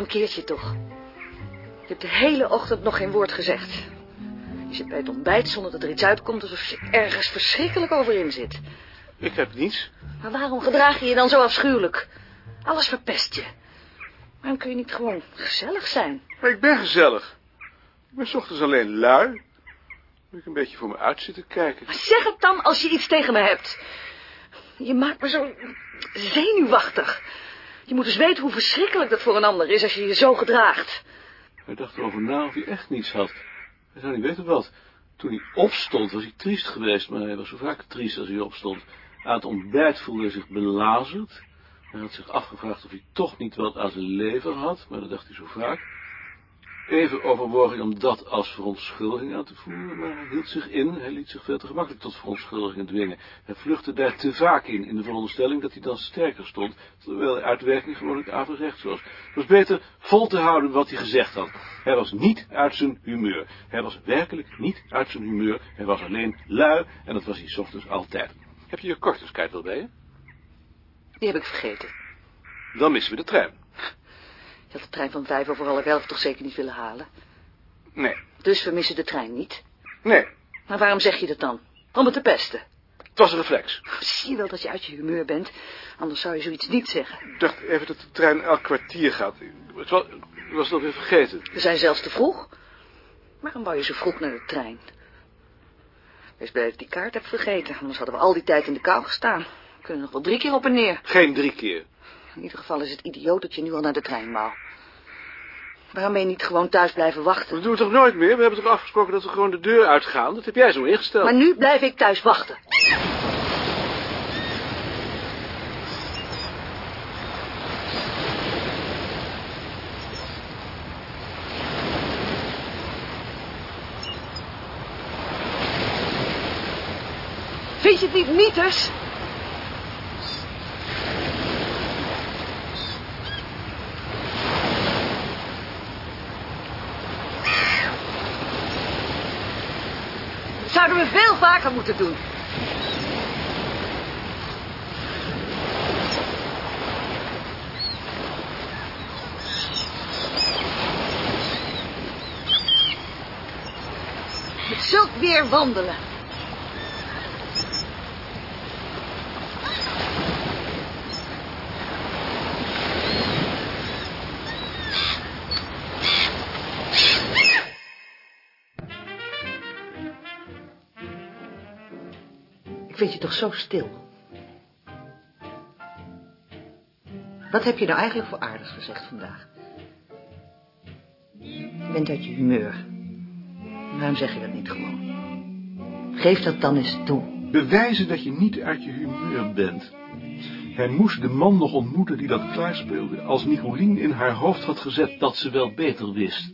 Mankeert je toch? Je hebt de hele ochtend nog geen woord gezegd. Je zit bij het ontbijt zonder dat er iets uitkomt... alsof je ergens verschrikkelijk over in zit. Ik heb niets. Maar waarom gedraag je je dan zo afschuwelijk? Alles verpest je. Waarom kun je niet gewoon gezellig zijn? Maar ik ben gezellig. Ik ben ochtends alleen lui. Moet ik een beetje voor me uit zitten kijken. Maar zeg het dan als je iets tegen me hebt. Je maakt me zo zenuwachtig. Je moet eens weten hoe verschrikkelijk dat voor een ander is als je je zo gedraagt. Hij dacht erover na of hij echt niets had. Hij zou niet weten wat. Toen hij opstond was hij triest geweest, maar hij was zo vaak triest als hij opstond. Aan het ontbijt voelde hij zich belazerd. Hij had zich afgevraagd of hij toch niet wat aan zijn lever had, maar dat dacht hij zo vaak. Even overwoog hij om dat als verontschuldiging aan te voeren, maar hij hield zich in. Hij liet zich veel te gemakkelijk tot verontschuldigingen dwingen. Hij vluchtte daar te vaak in, in de veronderstelling dat hij dan sterker stond, terwijl hij uitwerking gewoonlijk averechts was. Het was beter vol te houden wat hij gezegd had. Hij was niet uit zijn humeur. Hij was werkelijk niet uit zijn humeur. Hij was alleen lui, en dat was hij ochtends altijd. Heb je je korterskijt wel bij je? Die heb ik vergeten. Dan missen we de trein. Je had de trein van vijf over half elf toch zeker niet willen halen? Nee. Dus we missen de trein niet. Nee. Maar waarom zeg je dat dan? Om het te pesten. Het was een reflex. Zie je wel dat je uit je humeur bent? Anders zou je zoiets niet zeggen. Ik dacht even dat de trein elk kwartier gaat. Het was, ik was het alweer vergeten. We zijn zelfs te vroeg. Waarom wou je zo vroeg naar de trein? Wees blij dat ik die kaart heb vergeten. Anders hadden we al die tijd in de kou gestaan. We kunnen nog wel drie keer op en neer. Geen drie keer. In ieder geval is het idioot dat je nu al naar de trein wou. Waarom ben je niet gewoon thuis blijven wachten? Dat doen we toch nooit meer? We hebben toch afgesproken dat we gewoon de deur uitgaan? Dat heb jij zo ingesteld. Maar nu blijf ik thuis wachten. Vind je het niet mieters? Zouden we veel vaker moeten doen. Met zulk weer wandelen. Toch zo stil. Wat heb je nou eigenlijk voor aardigs gezegd vandaag? Je bent uit je humeur. Waarom zeg je dat niet gewoon? Geef dat dan eens toe. Bewijzen dat je niet uit je humeur bent. Hij moest de man nog ontmoeten die dat klaarspeelde, als Nicolien in haar hoofd had gezet dat ze wel beter wist.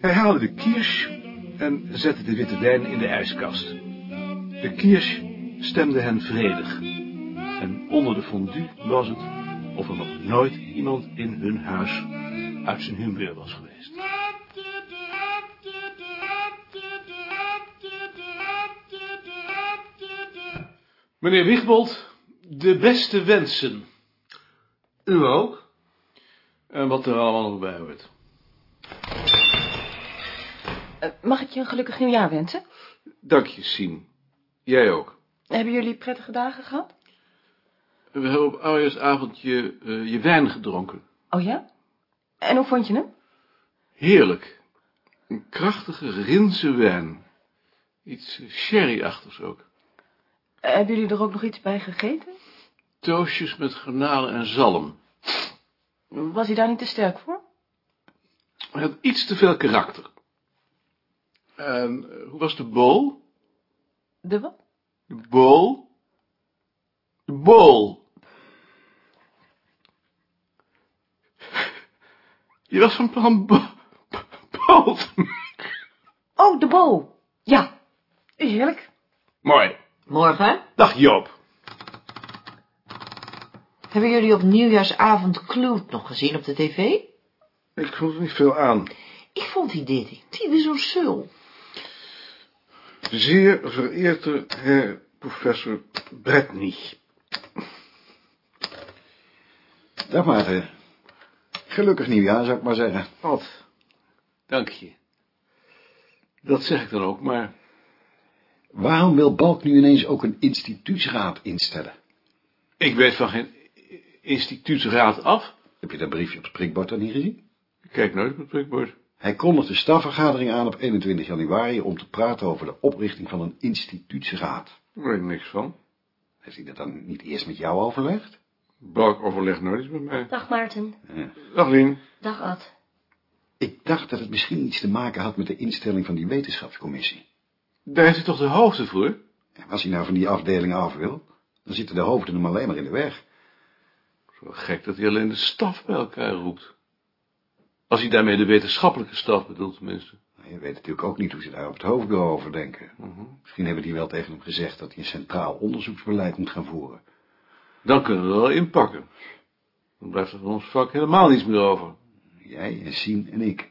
Hij haalde de kiers en zette de witte wijn in de ijskast. De kiers stemde hen vredig. En onder de fondue was het of er nog nooit iemand in hun huis uit zijn humeur was geweest. Meneer Wigbold, de beste wensen. U ook? En wat er allemaal nog bij hoort. Eh, mag ik je een gelukkig nieuwjaar wensen? Dank je, Sien. Jij ook. Hebben jullie prettige dagen gehad? We hebben op oudejaarsavond je, eh, je wijn gedronken. Oh ja? En hoe vond je hem? Heerlijk. Een krachtige Rinse wijn. Iets sherryachtigs ook. Eh, hebben jullie er ook nog iets bij gegeten? Toastjes met garnalen en zalm. Was hij daar niet te sterk voor? Hij had iets te veel karakter. En eh, hoe was de bol? De wat? De bol? De bol. Je was van plan bo bol te maken. Oh, de bol. Ja. Heerlijk. Mooi. Morgen Dag Joop. hebben jullie op nieuwjaarsavond Kloot nog gezien op de tv? Ik vond er niet veel aan. Ik vond die detectieve zo sul. Zeer vereerde Herr Professor Bretnich. Dag Maarten. Gelukkig nieuwjaar, zou ik maar zeggen. Wat? Dank je. Dat zeg ik dan ook, maar... Waarom wil Balk nu ineens ook een instituutsraad instellen? Ik weet van geen instituutsraad af. Heb je dat briefje op het prikbord dan niet gezien? Ik kijk nooit op het prikbord. Hij kondigt de stafvergadering aan op 21 januari om te praten over de oprichting van een instituutsraad. Daar weet ik niks van. Heeft hij dat dan niet eerst met jou overlegd? Balk overlegt nooit eens met mij. Dag Maarten. Dag Lien. Dag Ad. Ik dacht dat het misschien iets te maken had met de instelling van die wetenschapscommissie. Daar heeft hij toch de hoofden voor? En als hij nou van die afdeling af wil, dan zitten de hoofden hem alleen maar in de weg. Zo gek dat hij alleen de staf bij elkaar roept. Als hij daarmee de wetenschappelijke staf bedoelt, tenminste. Nou, Je weet natuurlijk ook niet hoe ze daar op het hoofdbureau over denken. Mhm. Misschien hebben die wel tegen hem gezegd dat hij een centraal onderzoeksbeleid moet gaan voeren. Dan kunnen we er wel inpakken. Dan blijft er van ons vak helemaal niets meer over. Jij en Sien en ik.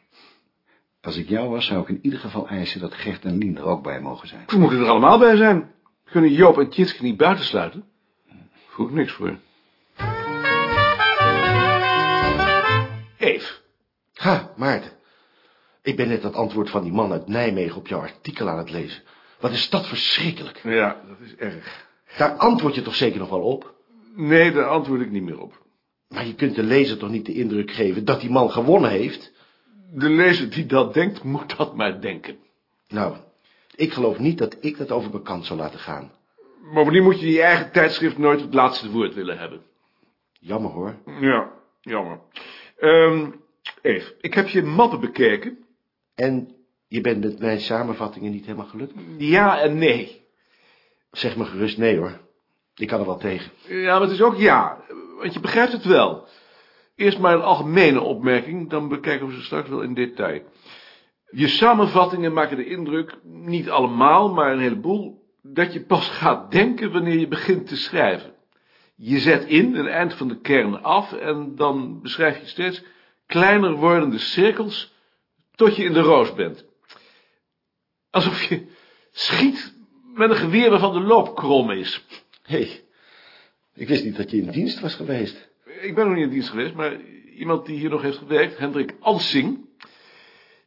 Als ik jou was, zou ik in ieder geval eisen dat Gert en Lien er ook bij mogen zijn. We moeten er allemaal bij zijn. Kunnen Joop en Tjitske niet buitensluiten? Voel ik niks voor. Ha, Maarten. Ik ben net dat antwoord van die man uit Nijmegen op jouw artikel aan het lezen. Wat is dat verschrikkelijk. Ja, dat is erg. Daar antwoord je toch zeker nog wel op? Nee, daar antwoord ik niet meer op. Maar je kunt de lezer toch niet de indruk geven dat die man gewonnen heeft? De lezer die dat denkt, moet dat maar denken. Nou, ik geloof niet dat ik dat over mijn kant zou laten gaan. Bovendien moet je je eigen tijdschrift nooit het laatste woord willen hebben. Jammer hoor. Ja, jammer. Ehm Eve, ik heb je mappen bekeken. En je bent met mijn samenvattingen niet helemaal gelukt? Ja en nee. Zeg me gerust nee hoor. Ik kan er wel tegen. Ja, maar het is ook ja, want je begrijpt het wel. Eerst maar een algemene opmerking, dan bekijken we ze straks wel in detail. Je samenvattingen maken de indruk, niet allemaal, maar een heleboel, dat je pas gaat denken wanneer je begint te schrijven. Je zet in een eind van de kern af en dan beschrijf je steeds kleiner wordende cirkels tot je in de roos bent. Alsof je schiet met een geweer waarvan de loop krom is. Hé, hey, ik wist niet dat je in dienst was geweest. Ik ben nog niet in dienst geweest, maar iemand die hier nog heeft gewerkt, Hendrik Ansing,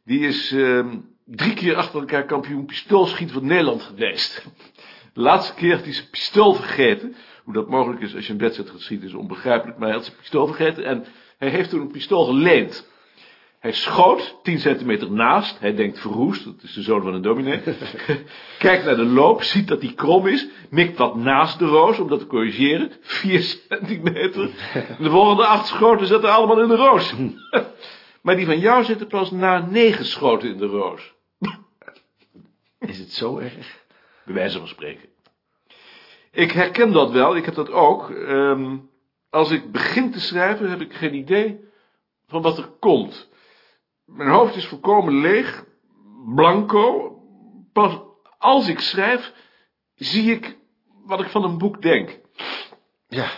die is uh, drie keer achter elkaar kampioen pistoolschieten van Nederland geweest. De laatste keer had hij zijn pistool vergeten. Hoe dat mogelijk is als je een wedstrijd gaat schieten is onbegrijpelijk, maar hij had zijn pistool vergeten en hij heeft toen een pistool geleend. Hij schoot, 10 centimeter naast. Hij denkt verroest, dat is de zoon van een dominee. Kijkt naar de loop, ziet dat die krom is. Mikt wat naast de roos, om dat te corrigeren. 4 centimeter. De volgende acht schoten zitten allemaal in de roos. maar die van jou zitten pas na negen schoten in de roos. Is het zo erg? Bij wijze van spreken. Ik herken dat wel, ik heb dat ook. Um, als ik begin te schrijven, heb ik geen idee van wat er komt. Mijn hoofd is volkomen leeg, blanco. Pas als ik schrijf, zie ik wat ik van een boek denk. Ja,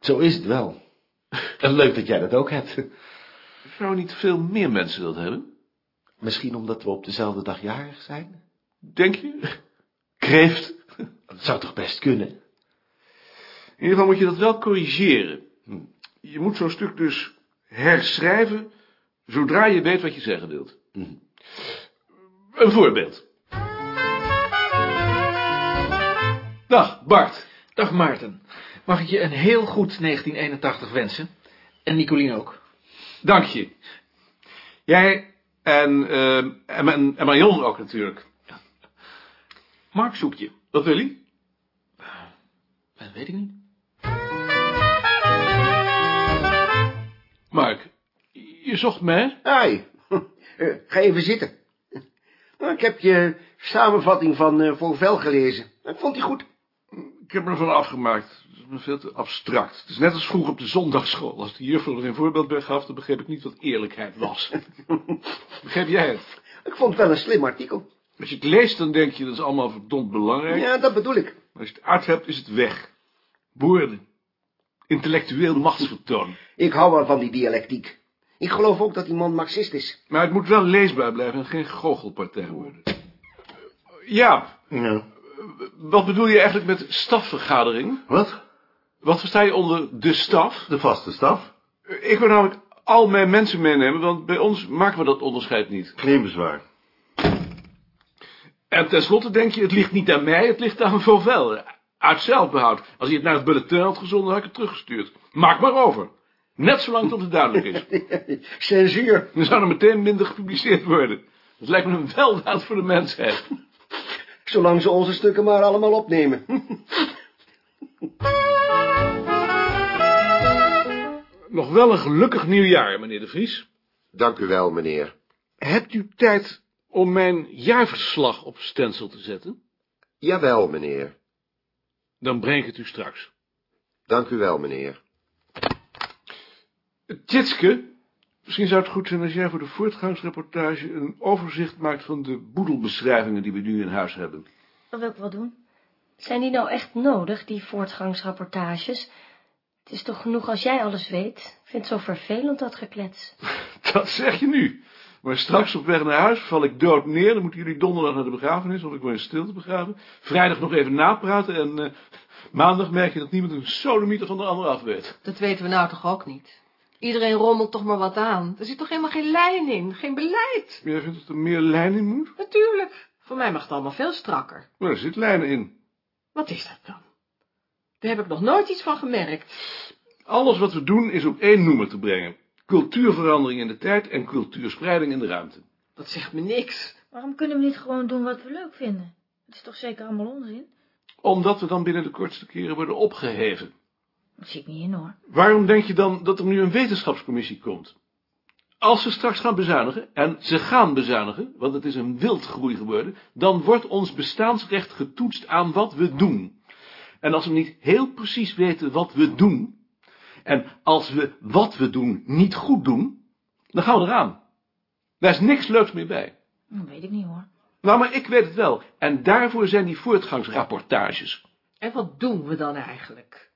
zo is het wel. En leuk dat jij dat ook hebt. Zouden niet veel meer mensen dat hebben? Misschien omdat we op dezelfde dag jarig zijn? Denk je? Kreeft? Dat zou toch best kunnen? In ieder geval moet je dat wel corrigeren. Je moet zo'n stuk dus herschrijven zodra je weet wat je zeggen wilt. Mm. Een voorbeeld. Dag, Bart. Dag, Maarten. Mag ik je een heel goed 1981 wensen? En Nicolien ook. Dank je. Jij en, uh, en, en Marion ook natuurlijk. Mark zoekt je. Wat wil hij? Dat weet ik niet. Je zocht mij? Uh, ga even zitten. Nou, ik heb je samenvatting van uh, Voor Vel gelezen. Ik vond die goed. Ik heb me ervan afgemaakt. Het is me veel te abstract. Het is net als vroeger op de zondagschool. Als de juffrouw er een voorbeeld bij gaf, dan begreep ik niet wat eerlijkheid was. begreep jij het? Ik vond het wel een slim artikel. Als je het leest, dan denk je dat is allemaal verdomd belangrijk. Ja, dat bedoel ik. Maar als je het uit hebt, is het weg. Woorden. Intellectueel machtsvertoon. Ik hou wel van die dialectiek. Ik geloof ook dat die man marxist is. Maar het moet wel leesbaar blijven en geen goochelpartij worden. Ja. ja. Wat bedoel je eigenlijk met stafvergadering? Wat? Wat versta je onder de staf? De vaste staf. Ik word namelijk al mijn mensen meenemen, want bij ons maken we dat onderscheid niet. Geen bezwaar. En tenslotte denk je, het ligt niet aan mij, het ligt aan Vauvel. Uit zelfbehoud. Als hij het naar het bulletin had gezonden, had ik het teruggestuurd. Maak maar over. Net zolang tot het duidelijk is. Censuur. Dan zou er meteen minder gepubliceerd worden. Dat lijkt me een weldaad voor de mensheid. Zolang ze onze stukken maar allemaal opnemen. Nog wel een gelukkig nieuwjaar, meneer de Vries. Dank u wel, meneer. Hebt u tijd om mijn jaarverslag op stencil te zetten? Jawel, meneer. Dan breng ik het u straks. Dank u wel, meneer. Tjitske, misschien zou het goed zijn als jij voor de voortgangsreportage een overzicht maakt van de boedelbeschrijvingen die we nu in huis hebben. Dat wil ik wel doen. Zijn die nou echt nodig, die voortgangsrapportages? Het is toch genoeg als jij alles weet? Ik vind het zo vervelend, dat geklets. Dat zeg je nu. Maar straks op weg naar huis val ik dood neer. Dan moeten jullie donderdag naar de begrafenis, of ik word in stilte begraven. Vrijdag nog even napraten en eh, maandag merk je dat niemand een sodomieter van de ander af weet. Dat weten we nou toch ook niet? Iedereen rommelt toch maar wat aan. Er zit toch helemaal geen lijn in, geen beleid? Jij vindt dat er meer lijn in moet? Natuurlijk. Voor mij mag het allemaal veel strakker. Maar er zit lijnen in. Wat is dat dan? Daar heb ik nog nooit iets van gemerkt. Alles wat we doen is op één noemer te brengen. Cultuurverandering in de tijd en cultuurspreiding in de ruimte. Dat zegt me niks. Waarom kunnen we niet gewoon doen wat we leuk vinden? Het is toch zeker allemaal onzin? Omdat we dan binnen de kortste keren worden opgeheven. Dat zie ik niet in, hoor. Waarom denk je dan dat er nu een wetenschapscommissie komt? Als ze straks gaan bezuinigen, en ze gaan bezuinigen, want het is een wildgroei geworden, dan wordt ons bestaansrecht getoetst aan wat we doen. En als we niet heel precies weten wat we doen, en als we wat we doen niet goed doen, dan gaan we eraan. Daar is niks leuks meer bij. Dat weet ik niet, hoor. Nou, maar ik weet het wel. En daarvoor zijn die voortgangsrapportages. En wat doen we dan eigenlijk?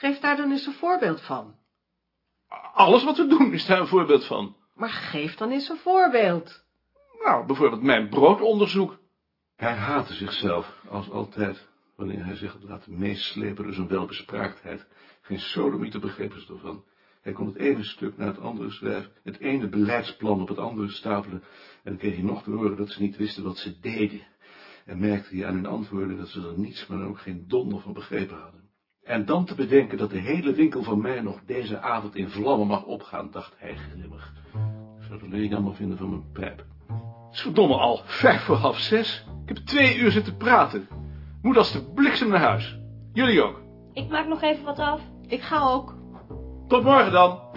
Geef daar dan eens een voorbeeld van. Alles wat we doen is daar een voorbeeld van. Maar geef dan eens een voorbeeld. Nou, bijvoorbeeld mijn broodonderzoek. Hij haatte zichzelf, als altijd, wanneer hij zich had laten meeslepen door zijn welbespraaktheid. Geen sodemieter begrepen ze ervan. Hij kon het ene stuk naar het andere schrijven, het ene beleidsplan op het andere stapelen, en dan kreeg hij nog te horen dat ze niet wisten wat ze deden. En merkte hij aan hun antwoorden dat ze er niets, maar ook geen donder van begrepen hadden. En dan te bedenken dat de hele winkel van mij nog deze avond in vlammen mag opgaan, dacht hij grimmig. Ik zou het alleen jammer vinden van mijn pijp. Het is verdomme al vijf voor half zes. Ik heb twee uur zitten praten. Moet als de bliksem naar huis. Jullie ook. Ik maak nog even wat af. Ik ga ook. Tot morgen dan.